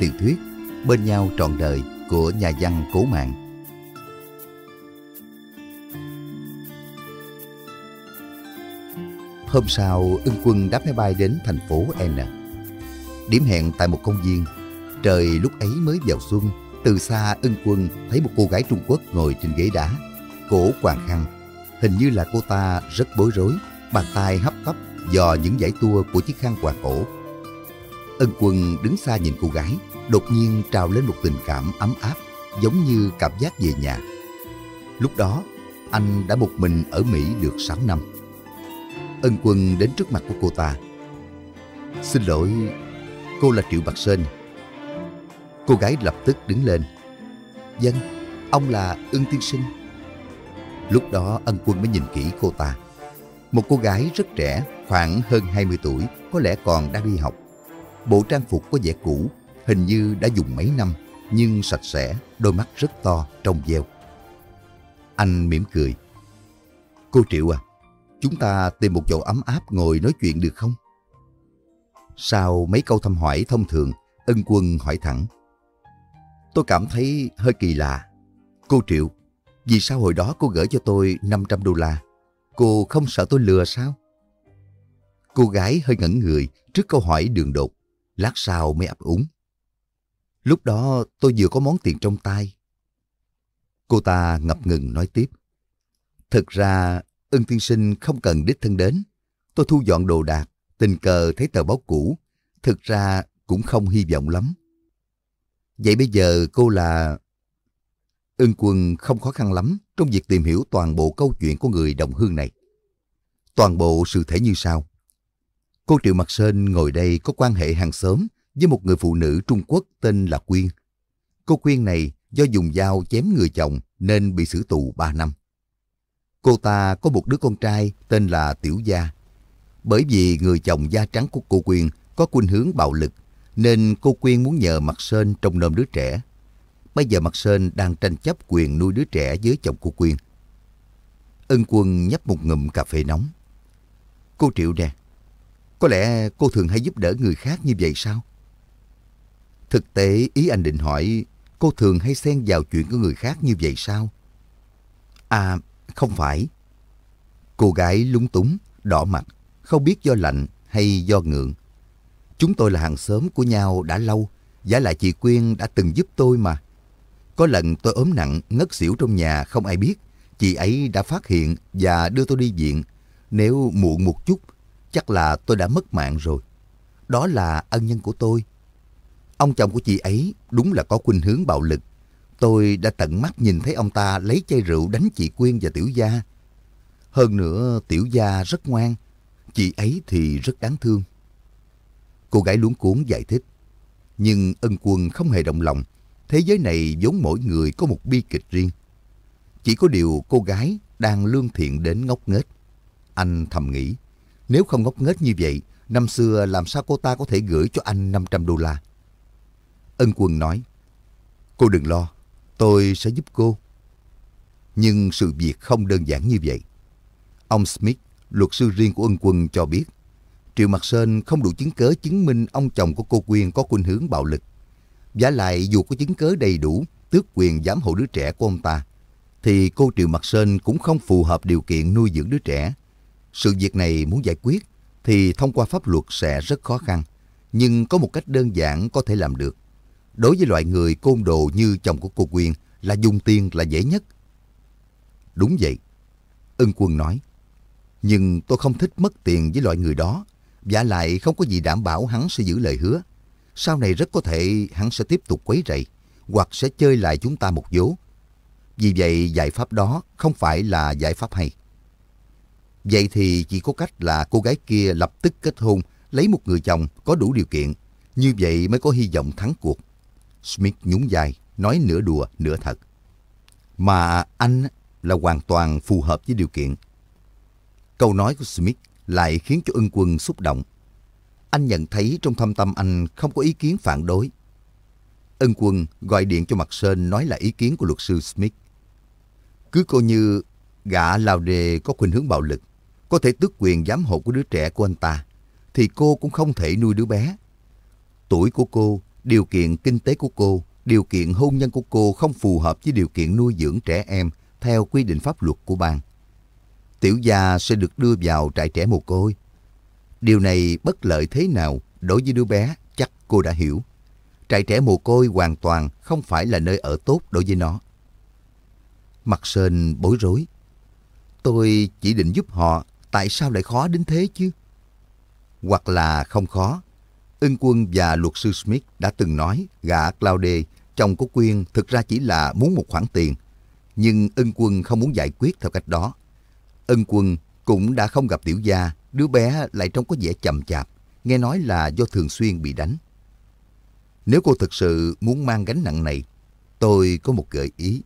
tiểu thuyết Bên nhau trọn đời của nhà văn Cố Mạng. Hôm sau, ưng quân đáp máy bay đến thành phố N. Điểm hẹn tại một công viên. Trời lúc ấy mới vào xuân. Từ xa ưng quân thấy một cô gái Trung Quốc ngồi trên ghế đá. Cổ quàng khăn. Hình như là cô ta rất bối rối. Bàn tay hấp tấp dò những dải tua của chiếc khăn quàng cổ. Ân quân đứng xa nhìn cô gái, đột nhiên trào lên một tình cảm ấm áp, giống như cảm giác về nhà. Lúc đó, anh đã một mình ở Mỹ được 6 năm. Ân quân đến trước mặt của cô ta. Xin lỗi, cô là Triệu Bạc Sơn. Cô gái lập tức đứng lên. Dân, ông là Ưng Tiên Sinh. Lúc đó ân quân mới nhìn kỹ cô ta. Một cô gái rất trẻ, khoảng hơn 20 tuổi, có lẽ còn đang đi học. Bộ trang phục có vẻ cũ, hình như đã dùng mấy năm, nhưng sạch sẽ, đôi mắt rất to, trong veo. Anh mỉm cười. Cô Triệu à, chúng ta tìm một chỗ ấm áp ngồi nói chuyện được không? Sau mấy câu thăm hỏi thông thường, ân quân hỏi thẳng. Tôi cảm thấy hơi kỳ lạ. Cô Triệu, vì sao hồi đó cô gửi cho tôi 500 đô la? Cô không sợ tôi lừa sao? Cô gái hơi ngẩn người trước câu hỏi đường đột, lát sau mới ấp úng. Lúc đó tôi vừa có món tiền trong tay. Cô ta ngập ngừng nói tiếp. Thực ra, ân tiên sinh không cần đích thân đến. Tôi thu dọn đồ đạc, tình cờ thấy tờ báo cũ. Thực ra cũng không hy vọng lắm. Vậy bây giờ cô là... Ưng quân không khó khăn lắm trong việc tìm hiểu toàn bộ câu chuyện của người đồng hương này. Toàn bộ sự thể như sau. Cô Triệu Mặt Sơn ngồi đây có quan hệ hàng xóm với một người phụ nữ Trung Quốc tên là Quyên. Cô Quyên này do dùng dao chém người chồng nên bị xử tù 3 năm. Cô ta có một đứa con trai tên là Tiểu Gia. Bởi vì người chồng da trắng của cô Quyên có khuynh hướng bạo lực nên cô Quyên muốn nhờ Mặt Sơn trông nom đứa trẻ. Bây giờ Mặt Sơn đang tranh chấp quyền nuôi đứa trẻ với chồng cô Quyên. Ân quân nhấp một ngụm cà phê nóng. Cô Triệu nè, có lẽ cô thường hay giúp đỡ người khác như vậy sao? Thực tế ý anh định hỏi cô thường hay xen vào chuyện của người khác như vậy sao? À, không phải. Cô gái lúng túng, đỏ mặt, không biết do lạnh hay do ngượng. Chúng tôi là hàng xóm của nhau đã lâu, giả lại chị Quyên đã từng giúp tôi mà. Có lần tôi ốm nặng, ngất xỉu trong nhà không ai biết. Chị ấy đã phát hiện và đưa tôi đi viện. Nếu muộn một chút, chắc là tôi đã mất mạng rồi. Đó là ân nhân của tôi. Ông chồng của chị ấy đúng là có khuynh hướng bạo lực. Tôi đã tận mắt nhìn thấy ông ta lấy chai rượu đánh chị Quyên và Tiểu Gia. Hơn nữa Tiểu Gia rất ngoan, chị ấy thì rất đáng thương. Cô gái luống cuốn giải thích. Nhưng ân quân không hề động lòng. Thế giới này vốn mỗi người có một bi kịch riêng. Chỉ có điều cô gái đang lương thiện đến ngốc nghếch. Anh thầm nghĩ, nếu không ngốc nghếch như vậy, năm xưa làm sao cô ta có thể gửi cho anh 500 đô la? Ân quân nói, cô đừng lo, tôi sẽ giúp cô. Nhưng sự việc không đơn giản như vậy. Ông Smith, luật sư riêng của ân quân cho biết, Triệu Mặc Sơn không đủ chứng cớ chứng minh ông chồng của cô Quyên có khuynh hướng bạo lực. Giả lại dù có chứng cớ đầy đủ tước quyền giám hộ đứa trẻ của ông ta, thì cô Triệu Mặc Sơn cũng không phù hợp điều kiện nuôi dưỡng đứa trẻ. Sự việc này muốn giải quyết thì thông qua pháp luật sẽ rất khó khăn, nhưng có một cách đơn giản có thể làm được. Đối với loại người côn đồ như chồng của cô Quyên là dùng tiền là dễ nhất. Đúng vậy, ân quân nói. Nhưng tôi không thích mất tiền với loại người đó, và lại không có gì đảm bảo hắn sẽ giữ lời hứa. Sau này rất có thể hắn sẽ tiếp tục quấy rầy, hoặc sẽ chơi lại chúng ta một vố. Vì vậy giải pháp đó không phải là giải pháp hay. Vậy thì chỉ có cách là cô gái kia lập tức kết hôn, lấy một người chồng có đủ điều kiện. Như vậy mới có hy vọng thắng cuộc. Smith nhún vai, nói nửa đùa, nửa thật. Mà anh là hoàn toàn phù hợp với điều kiện. Câu nói của Smith lại khiến cho ân quân xúc động. Anh nhận thấy trong thâm tâm anh không có ý kiến phản đối. Ân quân gọi điện cho Mặt Sơn nói là ý kiến của luật sư Smith. Cứ coi như gã lao đề có khuynh hướng bạo lực, có thể tước quyền giám hộ của đứa trẻ của anh ta, thì cô cũng không thể nuôi đứa bé. Tuổi của cô điều kiện kinh tế của cô, điều kiện hôn nhân của cô không phù hợp với điều kiện nuôi dưỡng trẻ em theo quy định pháp luật của bang. Tiểu gia sẽ được đưa vào trại trẻ mồ côi. Điều này bất lợi thế nào đối với đứa bé chắc cô đã hiểu. Trại trẻ mồ côi hoàn toàn không phải là nơi ở tốt đối với nó. Mặt sơn bối rối. Tôi chỉ định giúp họ, tại sao lại khó đến thế chứ? Hoặc là không khó. Ưng quân và luật sư Smith đã từng nói gã Claude chồng của Quyên thực ra chỉ là muốn một khoản tiền. Nhưng ân quân không muốn giải quyết theo cách đó. Ân quân cũng đã không gặp tiểu gia, đứa bé lại trông có vẻ chậm chạp, nghe nói là do thường xuyên bị đánh. Nếu cô thực sự muốn mang gánh nặng này, tôi có một gợi ý.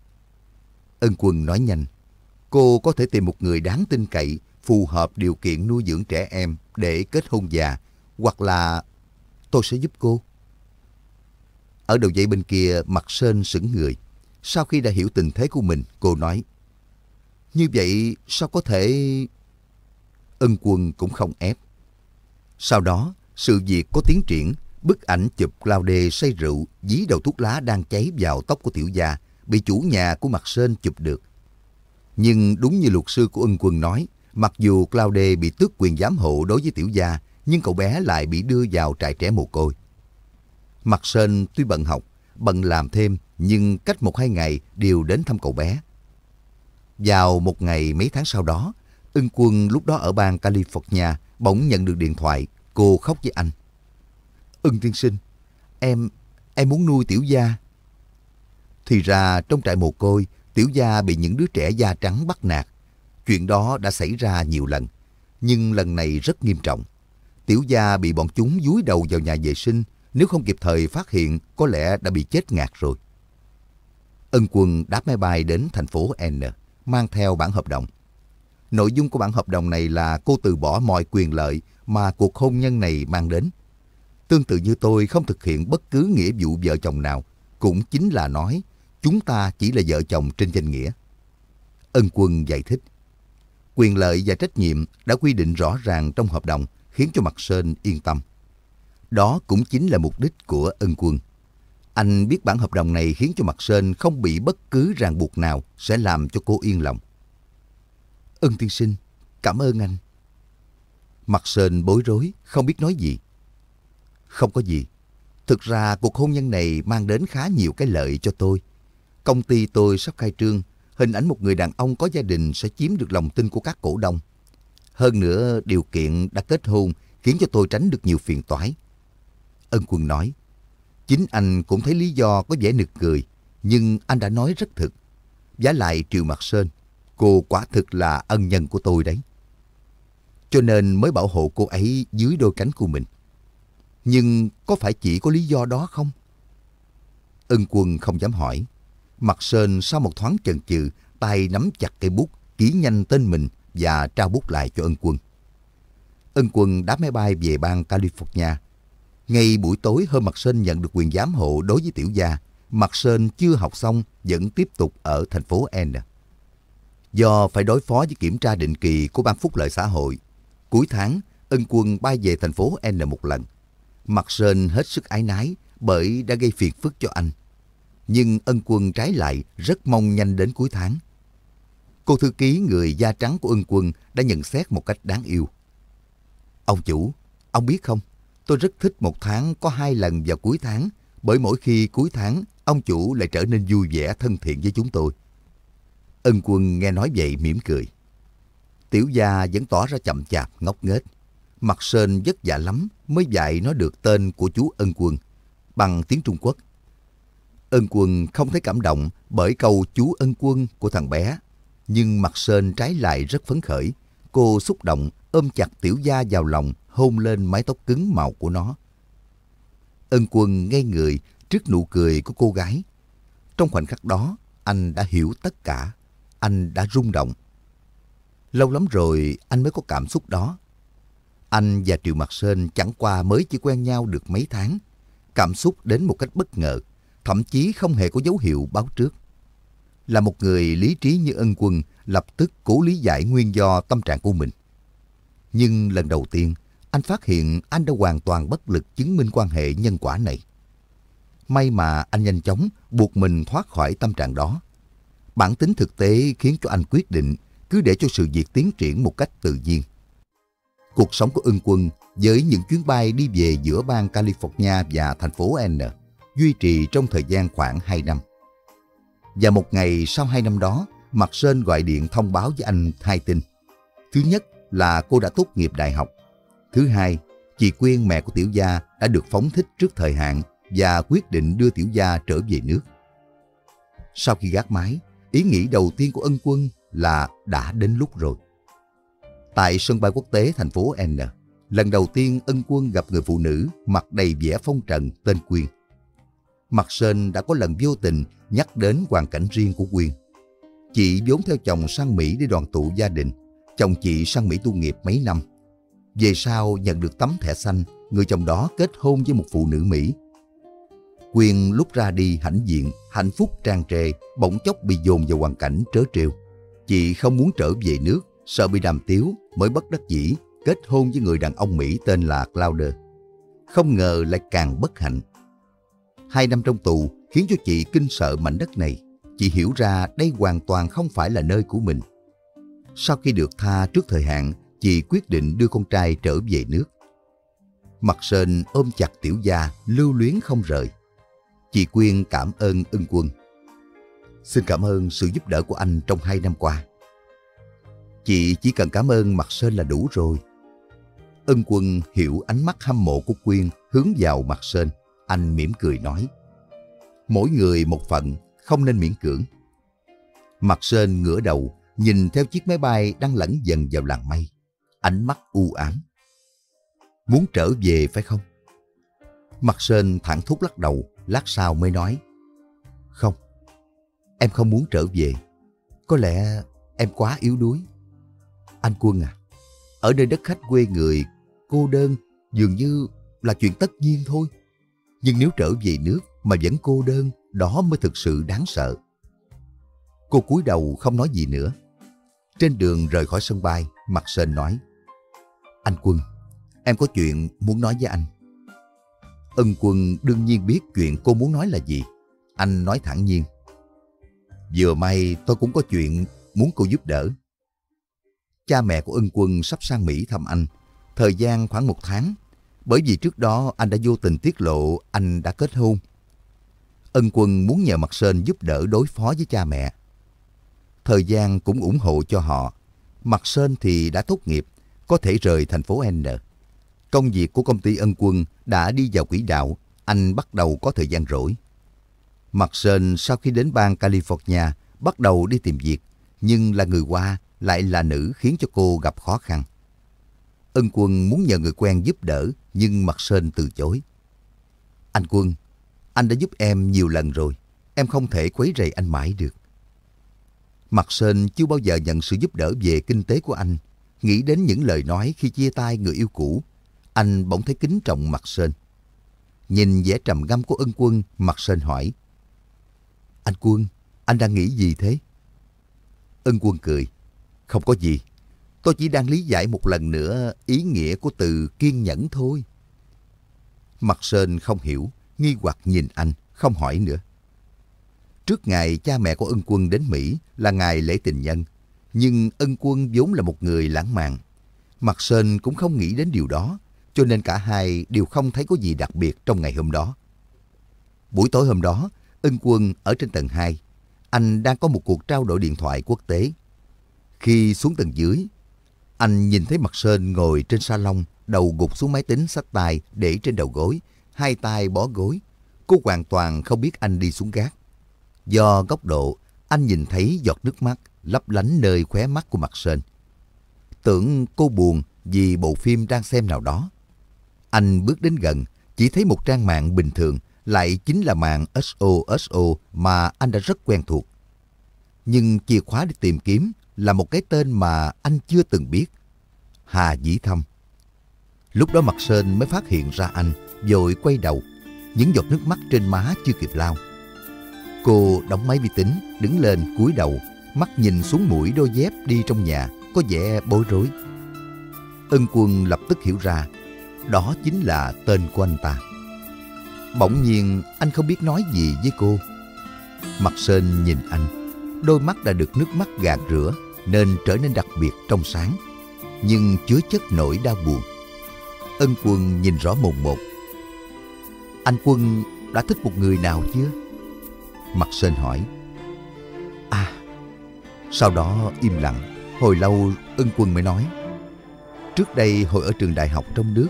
Ân quân nói nhanh, cô có thể tìm một người đáng tin cậy, phù hợp điều kiện nuôi dưỡng trẻ em để kết hôn già, hoặc là tôi sẽ giúp cô. Ở đầu dây bên kia, mặt sên sững người. Sau khi đã hiểu tình thế của mình, cô nói, Như vậy sao có thể... Ân quân cũng không ép. Sau đó, sự việc có tiến triển, bức ảnh chụp Claude say rượu dí đầu thuốc lá đang cháy vào tóc của tiểu gia, bị chủ nhà của mặt sên chụp được. Nhưng đúng như luật sư của ân quân nói, mặc dù Claude bị tước quyền giám hộ đối với tiểu gia, nhưng cậu bé lại bị đưa vào trại trẻ mồ côi. Mặt sên tuy bận học, bận làm thêm, nhưng cách một hai ngày đều đến thăm cậu bé. Vào một ngày mấy tháng sau đó, ưng quân lúc đó ở bang California bỗng nhận được điện thoại, cô khóc với anh. Ưng tiên sinh, em, em muốn nuôi tiểu gia. Thì ra trong trại mồ côi, tiểu gia bị những đứa trẻ da trắng bắt nạt. Chuyện đó đã xảy ra nhiều lần, nhưng lần này rất nghiêm trọng. Tiểu gia bị bọn chúng dúi đầu vào nhà vệ sinh, nếu không kịp thời phát hiện, có lẽ đã bị chết ngạt rồi. Ân quân đáp máy bay đến thành phố N, mang theo bản hợp đồng. Nội dung của bản hợp đồng này là cô từ bỏ mọi quyền lợi mà cuộc hôn nhân này mang đến. Tương tự như tôi không thực hiện bất cứ nghĩa vụ vợ chồng nào, cũng chính là nói chúng ta chỉ là vợ chồng trên danh nghĩa. Ân quân giải thích. Quyền lợi và trách nhiệm đã quy định rõ ràng trong hợp đồng khiến cho mặt Sơn yên tâm. Đó cũng chính là mục đích của ân quân. Anh biết bản hợp đồng này khiến cho mặt Sơn không bị bất cứ ràng buộc nào sẽ làm cho cô yên lòng. Ân tiên sinh, cảm ơn anh. Mặt Sơn bối rối, không biết nói gì. Không có gì. Thực ra cuộc hôn nhân này mang đến khá nhiều cái lợi cho tôi. Công ty tôi sắp khai trương, hình ảnh một người đàn ông có gia đình sẽ chiếm được lòng tin của các cổ đông. Hơn nữa, điều kiện đã kết hôn khiến cho tôi tránh được nhiều phiền toái. Ân quân nói, chính anh cũng thấy lý do có vẻ nực cười, nhưng anh đã nói rất thực. Giá lại Triều Mạc Sơn, cô quả thực là ân nhân của tôi đấy. Cho nên mới bảo hộ cô ấy dưới đôi cánh của mình. Nhưng có phải chỉ có lý do đó không? Ân quân không dám hỏi. Mặt Sơn sau một thoáng chần chừ, tay nắm chặt cây bút, ký nhanh tên mình và trao bút lại cho ân quân. Ân quân đáp máy bay về bang California. Ngay buổi tối hôm Mặt Sơn nhận được quyền giám hộ đối với tiểu gia, Mặt Sơn chưa học xong vẫn tiếp tục ở thành phố N. Do phải đối phó với kiểm tra định kỳ của ban phúc lợi xã hội, cuối tháng ân quân bay về thành phố N một lần. Mặt Sơn hết sức ái nái bởi đã gây phiền phức cho anh. Nhưng ân quân trái lại rất mong nhanh đến cuối tháng. Cô thư ký người da trắng của ân quân đã nhận xét một cách đáng yêu. Ông chủ, ông biết không, tôi rất thích một tháng có hai lần vào cuối tháng, bởi mỗi khi cuối tháng, ông chủ lại trở nên vui vẻ thân thiện với chúng tôi. Ân quân nghe nói vậy mỉm cười. Tiểu gia vẫn tỏ ra chậm chạp, ngốc nghếch. Mặt sên vất vả lắm mới dạy nó được tên của chú Ân quân bằng tiếng Trung Quốc. Ân quân không thấy cảm động bởi câu chú Ân quân của thằng bé nhưng mặt sơn trái lại rất phấn khởi. Cô xúc động, ôm chặt tiểu gia vào lòng, hôn lên mái tóc cứng màu của nó. Ân quân ngây người trước nụ cười của cô gái. Trong khoảnh khắc đó, anh đã hiểu tất cả. Anh đã rung động. Lâu lắm rồi anh mới có cảm xúc đó. Anh và Triệu Mặt Sơn chẳng qua mới chỉ quen nhau được mấy tháng. Cảm xúc đến một cách bất ngờ, thậm chí không hề có dấu hiệu báo trước là một người lý trí như ân quân lập tức cố lý giải nguyên do tâm trạng của mình. Nhưng lần đầu tiên, anh phát hiện anh đã hoàn toàn bất lực chứng minh quan hệ nhân quả này. May mà anh nhanh chóng buộc mình thoát khỏi tâm trạng đó. Bản tính thực tế khiến cho anh quyết định cứ để cho sự việc tiến triển một cách tự nhiên. Cuộc sống của ưng quân với những chuyến bay đi về giữa bang California và thành phố N duy trì trong thời gian khoảng 2 năm. Và một ngày sau hai năm đó, Mặt Sơn gọi điện thông báo với anh hai tin. Thứ nhất là cô đã tốt nghiệp đại học. Thứ hai, chị Quyên mẹ của Tiểu Gia đã được phóng thích trước thời hạn và quyết định đưa Tiểu Gia trở về nước. Sau khi gác máy, ý nghĩ đầu tiên của ân quân là đã đến lúc rồi. Tại sân bay quốc tế thành phố N, lần đầu tiên ân quân gặp người phụ nữ mặt đầy vẻ phong trần tên Quyên. Mặt Sơn đã có lần vô tình nhắc đến hoàn cảnh riêng của Quyên. Chị vốn theo chồng sang Mỹ để đoàn tụ gia đình. Chồng chị sang Mỹ tu nghiệp mấy năm. Về sau nhận được tấm thẻ xanh, người chồng đó kết hôn với một phụ nữ Mỹ. Quyên lúc ra đi hãnh diện, hạnh phúc tràn trề, bỗng chốc bị dồn vào hoàn cảnh trớ trêu. Chị không muốn trở về nước, sợ bị đàm tiếu, mới bất đắc dĩ kết hôn với người đàn ông Mỹ tên là Clouder. Không ngờ lại càng bất hạnh. Hai năm trong tù khiến cho chị kinh sợ mảnh đất này. Chị hiểu ra đây hoàn toàn không phải là nơi của mình. Sau khi được tha trước thời hạn, chị quyết định đưa con trai trở về nước. Mặt sên ôm chặt tiểu gia, lưu luyến không rời. Chị Quyên cảm ơn ưng quân. Xin cảm ơn sự giúp đỡ của anh trong hai năm qua. Chị chỉ cần cảm ơn mặt sên là đủ rồi. Ân quân hiểu ánh mắt hâm mộ của Quyên hướng vào mặt sên. Anh mỉm cười nói. Mỗi người một phần không nên miễn cưỡng. Mặt sơn ngửa đầu, nhìn theo chiếc máy bay đang lẫn dần vào làng mây. Ánh mắt u ám. Muốn trở về phải không? Mặt sơn thẳng thốt lắc đầu, lát sau mới nói. Không, em không muốn trở về. Có lẽ em quá yếu đuối. Anh Quân à, ở nơi đất khách quê người, cô đơn dường như là chuyện tất nhiên thôi. Nhưng nếu trở về nước mà vẫn cô đơn, đó mới thực sự đáng sợ. Cô cúi đầu không nói gì nữa. Trên đường rời khỏi sân bay, mặt sơn nói. Anh Quân, em có chuyện muốn nói với anh. Ân Quân đương nhiên biết chuyện cô muốn nói là gì. Anh nói thẳng nhiên. Vừa may tôi cũng có chuyện muốn cô giúp đỡ. Cha mẹ của ân quân sắp sang Mỹ thăm anh. Thời gian khoảng một tháng. Bởi vì trước đó anh đã vô tình tiết lộ anh đã kết hôn. Ân quân muốn nhờ Mặt sơn giúp đỡ đối phó với cha mẹ. Thời gian cũng ủng hộ cho họ. Mặt sơn thì đã tốt nghiệp, có thể rời thành phố N. Công việc của công ty ân quân đã đi vào quỹ đạo, anh bắt đầu có thời gian rỗi. Mặt sơn sau khi đến bang California bắt đầu đi tìm việc, nhưng là người Hoa lại là nữ khiến cho cô gặp khó khăn. Ân quân muốn nhờ người quen giúp đỡ, nhưng Mặt Sên từ chối. Anh Quân, anh đã giúp em nhiều lần rồi, em không thể quấy rầy anh mãi được. Mặt Sên chưa bao giờ nhận sự giúp đỡ về kinh tế của anh. Nghĩ đến những lời nói khi chia tay người yêu cũ, anh bỗng thấy kính trọng Mặt Sên. Nhìn vẻ trầm ngâm của ân quân, Mặt Sên hỏi. Anh Quân, anh đang nghĩ gì thế? Ân Quân cười. Không có gì. Tôi chỉ đang lý giải một lần nữa ý nghĩa của từ kiên nhẫn thôi. Mặt Sơn không hiểu, nghi hoặc nhìn anh, không hỏi nữa. Trước ngày cha mẹ của ân quân đến Mỹ là ngày lễ tình nhân, nhưng ân quân vốn là một người lãng mạn. Mặt Sơn cũng không nghĩ đến điều đó, cho nên cả hai đều không thấy có gì đặc biệt trong ngày hôm đó. Buổi tối hôm đó, ân quân ở trên tầng 2, anh đang có một cuộc trao đổi điện thoại quốc tế. Khi xuống tầng dưới, anh nhìn thấy mặt Sơn ngồi trên salon, đầu gục xuống máy tính sách tay để trên đầu gối, hai tay bó gối. Cô hoàn toàn không biết anh đi xuống gác. Do góc độ, anh nhìn thấy giọt nước mắt lấp lánh nơi khóe mắt của mặt Sơn. Tưởng cô buồn vì bộ phim đang xem nào đó. Anh bước đến gần, chỉ thấy một trang mạng bình thường, lại chính là mạng SOSO mà anh đã rất quen thuộc. Nhưng chìa khóa để tìm kiếm là một cái tên mà anh chưa từng biết. Hà Dĩ Thâm. Lúc đó mặt Sơn mới phát hiện ra anh, rồi quay đầu. Những giọt nước mắt trên má chưa kịp lao. Cô đóng máy vi tính, đứng lên cúi đầu, mắt nhìn xuống mũi đôi dép đi trong nhà, có vẻ bối rối. Ân quân lập tức hiểu ra, đó chính là tên của anh ta. Bỗng nhiên anh không biết nói gì với cô. Mặt Sơn nhìn anh, đôi mắt đã được nước mắt gạt rửa nên trở nên đặc biệt trong sáng, nhưng chứa chất nỗi đau buồn. Ân quân nhìn rõ mồn một. Anh Quân đã thích một người nào chưa? Mặt Sơn hỏi. À, sau đó im lặng, hồi lâu ân quân mới nói. Trước đây hồi ở trường đại học trong nước,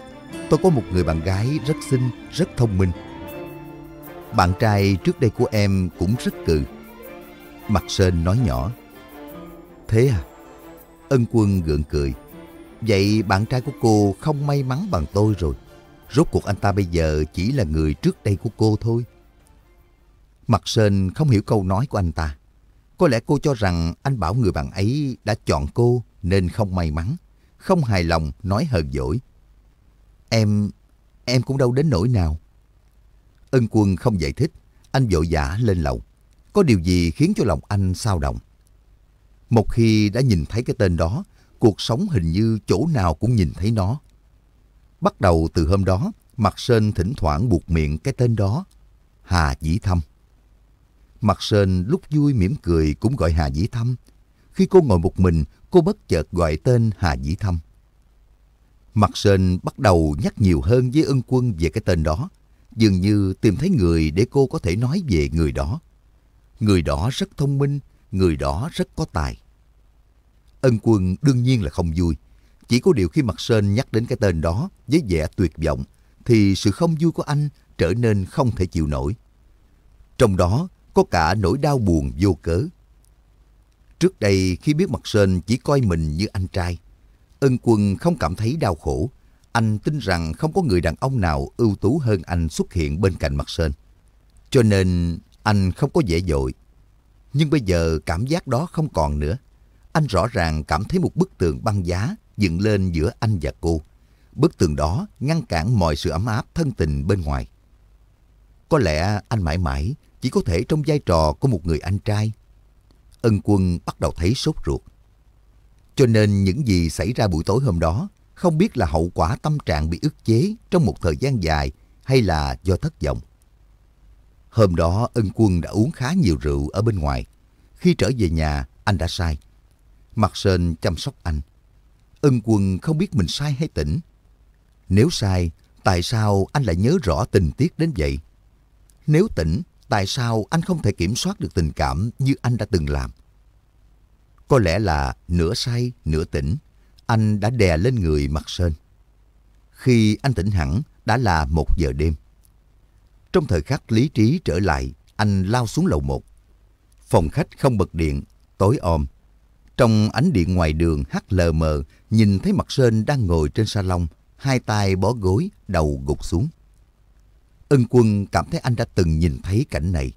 tôi có một người bạn gái rất xinh, rất thông minh. Bạn trai trước đây của em cũng rất cừ. Mặt Sơn nói nhỏ. Thế à? Ân quân gượng cười. Vậy bạn trai của cô không may mắn bằng tôi rồi. Rốt cuộc anh ta bây giờ chỉ là người trước đây của cô thôi. Mặt Sơn không hiểu câu nói của anh ta. Có lẽ cô cho rằng anh bảo người bạn ấy đã chọn cô nên không may mắn, không hài lòng nói hờn dỗi. Em, em cũng đâu đến nỗi nào. Ân quân không giải thích, anh vội vã lên lầu. Có điều gì khiến cho lòng anh sao động? Một khi đã nhìn thấy cái tên đó, cuộc sống hình như chỗ nào cũng nhìn thấy nó. Bắt đầu từ hôm đó, Mặt Sơn thỉnh thoảng buộc miệng cái tên đó, Hà Dĩ Thâm. Mặt Sơn lúc vui mỉm cười cũng gọi Hà Dĩ Thâm. Khi cô ngồi một mình, cô bất chợt gọi tên Hà Dĩ Thâm. Mặt Sơn bắt đầu nhắc nhiều hơn với ân quân về cái tên đó, dường như tìm thấy người để cô có thể nói về người đó. Người đó rất thông minh, người đó rất có tài. Ân quân đương nhiên là không vui. Chỉ có điều khi Mặt Sơn nhắc đến cái tên đó với vẻ tuyệt vọng, thì sự không vui của anh trở nên không thể chịu nổi. Trong đó có cả nỗi đau buồn vô cớ. Trước đây khi biết Mặt Sơn chỉ coi mình như anh trai, ân quân không cảm thấy đau khổ. Anh tin rằng không có người đàn ông nào ưu tú hơn anh xuất hiện bên cạnh Mặt Sơn. Cho nên anh không có dễ dội. Nhưng bây giờ cảm giác đó không còn nữa. Anh rõ ràng cảm thấy một bức tường băng giá dựng lên giữa anh và cô. Bức tường đó ngăn cản mọi sự ấm áp thân tình bên ngoài. Có lẽ anh mãi mãi chỉ có thể trong vai trò của một người anh trai. Ân quân bắt đầu thấy sốt ruột. Cho nên những gì xảy ra buổi tối hôm đó, không biết là hậu quả tâm trạng bị ức chế trong một thời gian dài hay là do thất vọng. Hôm đó ân quân đã uống khá nhiều rượu ở bên ngoài. Khi trở về nhà, anh đã sai. Mặt Sơn chăm sóc anh. Ân quân không biết mình sai hay tỉnh. Nếu sai, tại sao anh lại nhớ rõ tình tiết đến vậy? Nếu tỉnh, tại sao anh không thể kiểm soát được tình cảm như anh đã từng làm? Có lẽ là nửa say, nửa tỉnh, anh đã đè lên người mặt Sơn. Khi anh tỉnh hẳn, đã là một giờ đêm. Trong thời khắc lý trí trở lại, anh lao xuống lầu một. Phòng khách không bật điện, tối om. Trong ánh điện ngoài đường hắt lờ mờ, nhìn thấy mặt Sơn đang ngồi trên salon, hai tay bó gối, đầu gục xuống. Ân quân cảm thấy anh đã từng nhìn thấy cảnh này.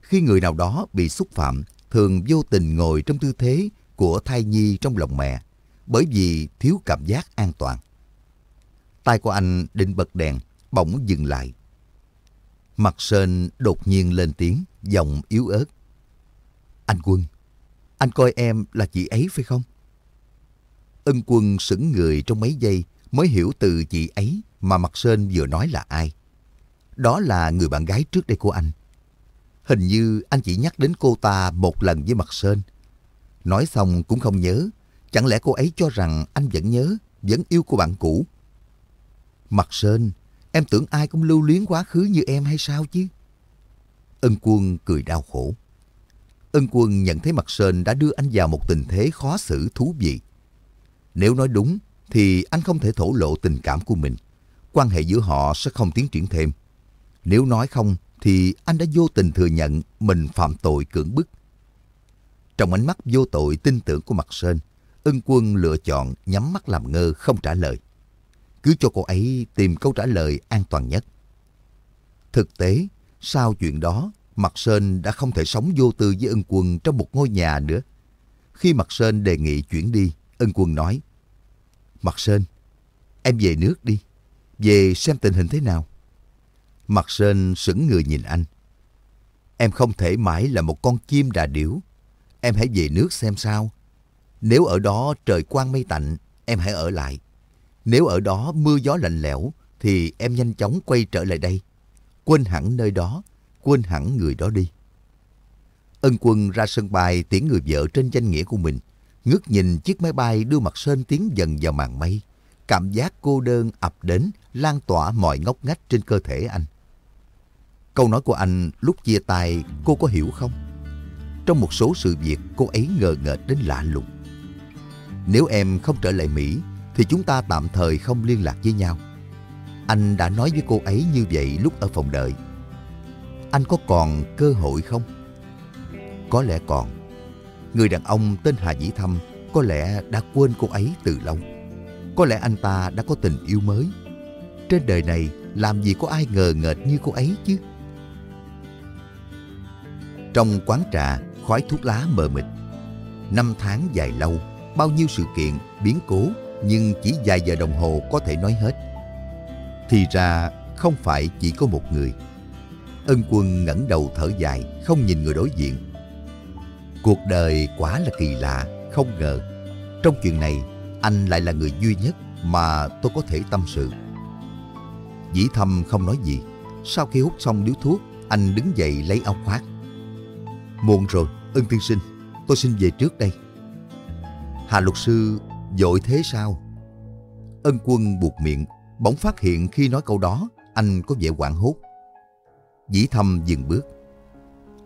Khi người nào đó bị xúc phạm, thường vô tình ngồi trong tư thế của thai nhi trong lòng mẹ, bởi vì thiếu cảm giác an toàn. Tay của anh định bật đèn, bỗng dừng lại. Mặt Sơn đột nhiên lên tiếng, giọng yếu ớt. Anh Quân, anh coi em là chị ấy phải không? Ân Quân sững người trong mấy giây mới hiểu từ chị ấy mà Mặt Sơn vừa nói là ai. Đó là người bạn gái trước đây của anh. Hình như anh chỉ nhắc đến cô ta một lần với Mặt Sơn. Nói xong cũng không nhớ. Chẳng lẽ cô ấy cho rằng anh vẫn nhớ, vẫn yêu cô bạn cũ? Mặt Sơn, em tưởng ai cũng lưu luyến quá khứ như em hay sao chứ? Ân quân cười đau khổ. Ân quân nhận thấy Mặt Sơn đã đưa anh vào một tình thế khó xử thú vị. Nếu nói đúng, thì anh không thể thổ lộ tình cảm của mình. Quan hệ giữa họ sẽ không tiến triển thêm. Nếu nói không, thì anh đã vô tình thừa nhận mình phạm tội cưỡng bức. Trong ánh mắt vô tội tin tưởng của Mặt Sơn, ân quân lựa chọn nhắm mắt làm ngơ không trả lời. Cứ cho cô ấy tìm câu trả lời an toàn nhất. Thực tế, sau chuyện đó, Mạc Sơn đã không thể sống vô tư với ân quân trong một ngôi nhà nữa. Khi Mạc Sơn đề nghị chuyển đi, ân quân nói, Mạc Sơn, em về nước đi, về xem tình hình thế nào. Mạc Sơn sững người nhìn anh. Em không thể mãi là một con chim đà điểu. Em hãy về nước xem sao. Nếu ở đó trời quang mây tạnh, em hãy ở lại. Nếu ở đó mưa gió lạnh lẽo, thì em nhanh chóng quay trở lại đây. quên hẳn nơi đó, quên hẳn người đó đi. Ân quân ra sân bay tiễn người vợ trên danh nghĩa của mình, ngước nhìn chiếc máy bay đưa mặt sên tiến dần vào màn mây. Cảm giác cô đơn ập đến, lan tỏa mọi ngóc ngách trên cơ thể anh. Câu nói của anh lúc chia tay cô có hiểu không? Trong một số sự việc cô ấy ngờ ngợt đến lạ lùng. Nếu em không trở lại Mỹ thì chúng ta tạm thời không liên lạc với nhau. Anh đã nói với cô ấy như vậy lúc ở phòng đợi. Anh có còn cơ hội không? Có lẽ còn. Người đàn ông tên Hà Dĩ Thâm có lẽ đã quên cô ấy từ lâu. Có lẽ anh ta đã có tình yêu mới. Trên đời này làm gì có ai ngờ nghệch như cô ấy chứ? Trong quán trà, khói thuốc lá mờ mịt. Năm tháng dài lâu, bao nhiêu sự kiện, biến cố, nhưng chỉ vài giờ đồng hồ có thể nói hết. Thì ra không phải chỉ có một người. Ân quân ngẩng đầu thở dài, không nhìn người đối diện. Cuộc đời quá là kỳ lạ, không ngờ. Trong chuyện này, anh lại là người duy nhất mà tôi có thể tâm sự. Dĩ thâm không nói gì. Sau khi hút xong điếu thuốc, anh đứng dậy lấy áo khoác. Muộn rồi, ân tiên sinh, tôi xin về trước đây. Hà luật sư dội thế sao? Ân quân buộc miệng, bỗng phát hiện khi nói câu đó, anh có vẻ quảng hốt. Dĩ thâm dừng bước.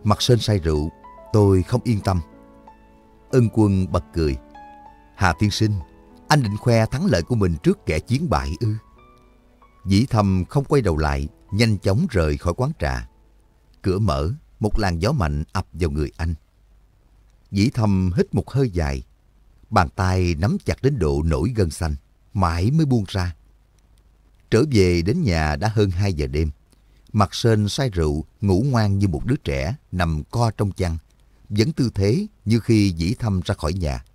Mặt sơn say rượu, tôi không yên tâm. Ân quân bật cười. Hà tiên sinh, anh định khoe thắng lợi của mình trước kẻ chiến bại ư? Dĩ thâm không quay đầu lại, nhanh chóng rời khỏi quán trà. Cửa mở, một làn gió mạnh ập vào người anh. Dĩ thâm hít một hơi dài, bàn tay nắm chặt đến độ nổi gân xanh, mãi mới buông ra. Trở về đến nhà đã hơn 2 giờ đêm. Mặt sên say rượu, ngủ ngoan như một đứa trẻ, nằm co trong chăn. Vẫn tư thế như khi dĩ thâm ra khỏi nhà.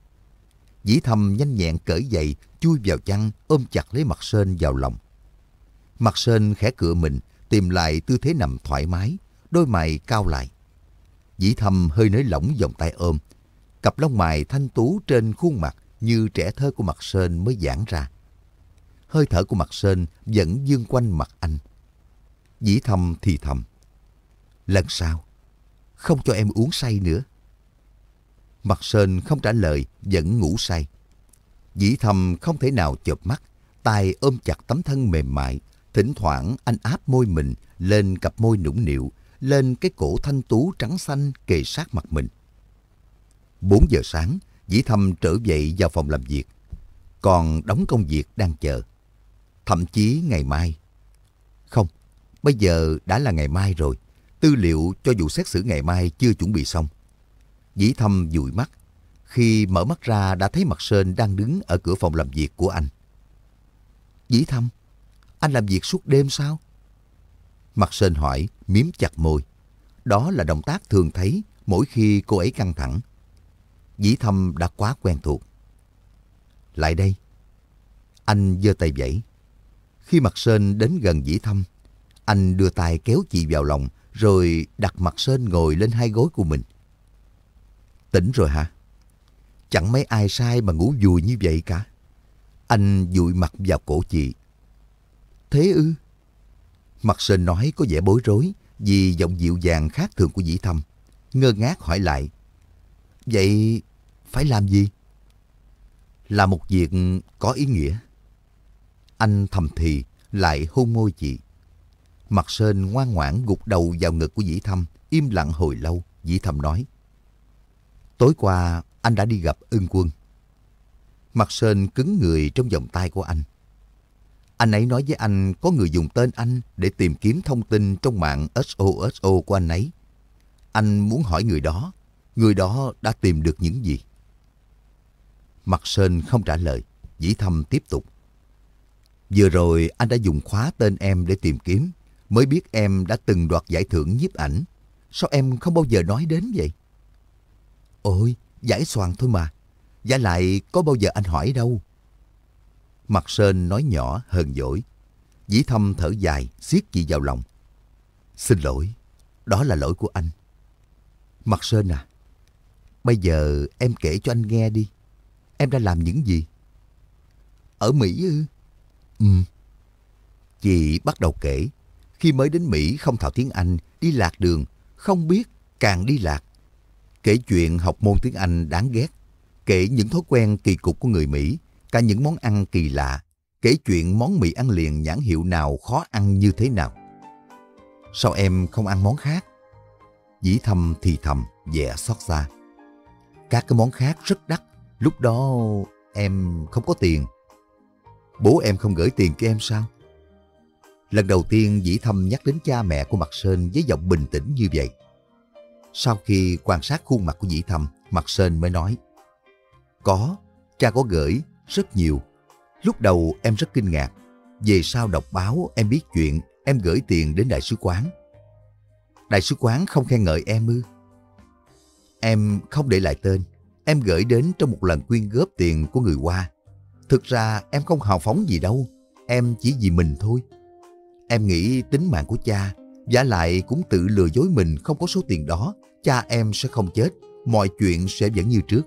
Dĩ thâm nhanh nhẹn cởi giày chui vào chăn, ôm chặt lấy mặt sên vào lòng. Mặt sên khẽ cựa mình, tìm lại tư thế nằm thoải mái, đôi mày cao lại. Dĩ thâm hơi nới lỏng vòng tay ôm. Cặp lông mày thanh tú trên khuôn mặt như trẻ thơ của mặt sơn mới giãn ra. Hơi thở của mặt sơn vẫn dương quanh mặt anh. Dĩ thầm thì thầm. Lần sau, không cho em uống say nữa. Mặt sơn không trả lời, vẫn ngủ say. Dĩ thầm không thể nào chợp mắt, tay ôm chặt tấm thân mềm mại. Thỉnh thoảng anh áp môi mình lên cặp môi nũng nịu, lên cái cổ thanh tú trắng xanh kề sát mặt mình. 4 giờ sáng, Dĩ Thâm trở dậy vào phòng làm việc. Còn đóng công việc đang chờ. Thậm chí ngày mai. Không, bây giờ đã là ngày mai rồi. Tư liệu cho vụ xét xử ngày mai chưa chuẩn bị xong. Dĩ Thâm dụi mắt. Khi mở mắt ra đã thấy mặt Sơn đang đứng ở cửa phòng làm việc của anh. Dĩ Thâm, anh làm việc suốt đêm sao? Mặt Sơn hỏi, miếm chặt môi. Đó là động tác thường thấy mỗi khi cô ấy căng thẳng. Dĩ thâm đã quá quen thuộc. Lại đây. Anh giơ tay vẫy. Khi mặt Sơn đến gần dĩ thâm, anh đưa tay kéo chị vào lòng rồi đặt mặt Sơn ngồi lên hai gối của mình. Tỉnh rồi hả? Chẳng mấy ai sai mà ngủ vùi như vậy cả. Anh dụi mặt vào cổ chị. Thế ư? Mặt Sơn nói có vẻ bối rối vì giọng dịu dàng khác thường của dĩ thâm. Ngơ ngác hỏi lại. Vậy phải làm gì? Là một việc có ý nghĩa. Anh thầm thì lại hôn môi chị. Mặt Sơn ngoan ngoãn gục đầu vào ngực của Dĩ Thâm, im lặng hồi lâu, Dĩ Thâm nói. Tối qua anh đã đi gặp ưng quân. Mặt Sơn cứng người trong vòng tay của anh. Anh ấy nói với anh có người dùng tên anh để tìm kiếm thông tin trong mạng SOSO của anh ấy. Anh muốn hỏi người đó, người đó đã tìm được những gì? Mặt Sơn không trả lời, Dĩ Thâm tiếp tục. Vừa rồi anh đã dùng khóa tên em để tìm kiếm, mới biết em đã từng đoạt giải thưởng nhiếp ảnh. Sao em không bao giờ nói đến vậy? Ôi, giải soàn thôi mà. Giả lại có bao giờ anh hỏi đâu. Mặt Sơn nói nhỏ hờn dỗi. Dĩ thâm thở dài, siết chị vào lòng. Xin lỗi, đó là lỗi của anh. Mặt Sơn à, bây giờ em kể cho anh nghe đi. Em đã làm những gì? Ở Mỹ ư? Ừ. Chị bắt đầu kể. Khi mới đến Mỹ không thạo tiếng Anh, đi lạc đường, không biết, càng đi lạc. Kể chuyện học môn tiếng Anh đáng ghét, kể những thói quen kỳ cục của người Mỹ, cả những món ăn kỳ lạ, kể chuyện món mì ăn liền nhãn hiệu nào khó ăn như thế nào. Sao em không ăn món khác? Dĩ thầm thì thầm, dè xót xa. Các cái món khác rất đắt, lúc đó em không có tiền. Bố em không gửi tiền cho em sao? Lần đầu tiên Dĩ Thâm nhắc đến cha mẹ của Mặt Sơn với giọng bình tĩnh như vậy. Sau khi quan sát khuôn mặt của Dĩ Thâm, Mặt Sơn mới nói Có, cha có gửi, rất nhiều. Lúc đầu em rất kinh ngạc. Về sau đọc báo em biết chuyện em gửi tiền đến đại sứ quán. Đại sứ quán không khen ngợi em ư? Em không để lại tên. Em gửi đến trong một lần quyên góp tiền của người qua. Thực ra em không hào phóng gì đâu. Em chỉ vì mình thôi. Em nghĩ tính mạng của cha, giả lại cũng tự lừa dối mình không có số tiền đó, cha em sẽ không chết, mọi chuyện sẽ vẫn như trước.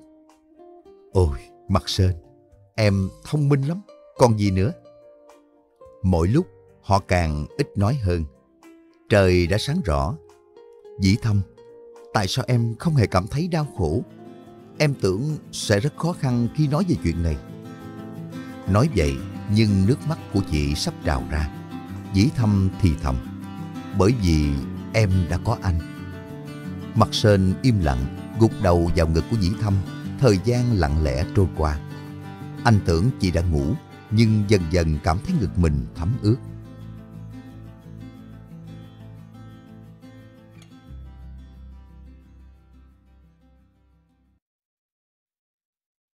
Ôi, Mặt Sơn, em thông minh lắm, còn gì nữa? Mỗi lúc họ càng ít nói hơn. Trời đã sáng rõ. Dĩ thâm, tại sao em không hề cảm thấy đau khổ? Em tưởng sẽ rất khó khăn khi nói về chuyện này. Nói vậy, nhưng nước mắt của chị sắp trào ra. Dĩ thâm thì thầm. Bởi vì em đã có anh. Mặt Sơn im lặng, gục đầu vào ngực của Dĩ Thâm. Thời gian lặng lẽ trôi qua. Anh tưởng chị đã ngủ, nhưng dần dần cảm thấy ngực mình thấm ướt.